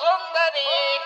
قنبری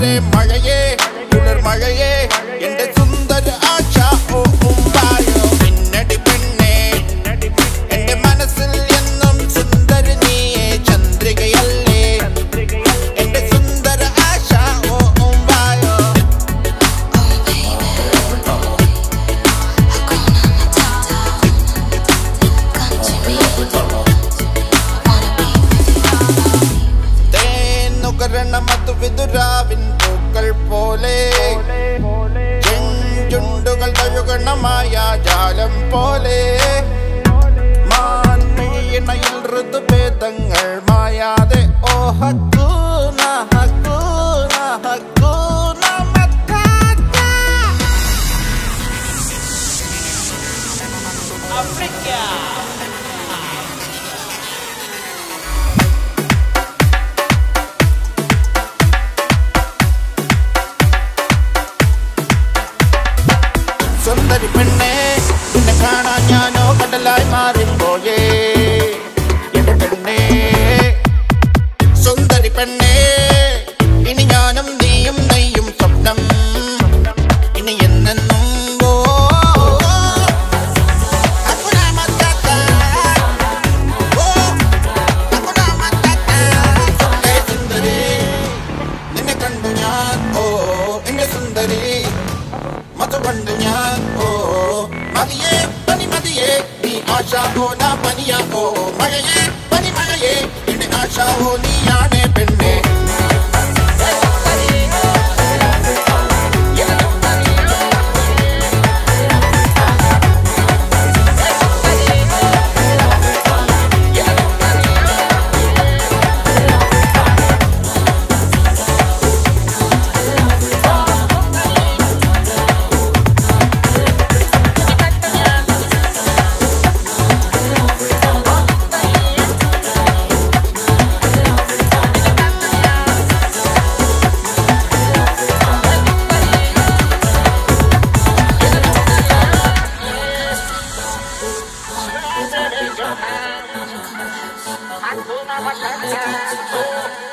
de Marley. മരണമതു വിതുരാവിൻ പൂക്കൾ പോലെ. ചെഞ്ചുണ്ടുകൾ തഴുകണമായ ജാലം പോലെ. മാൻമീണയിൽ ഋതുഭേദങ്ങൾ മായാതെ. ഓഹത്തു നഹത്തു നഹത്തു Africa! പെണ്ണെ നിന്നെ കാണാൻ ഞാൻ तो आशा हो ना बनिया हो मगे बनी मगे इन आशा हो निया। your hands. I do not want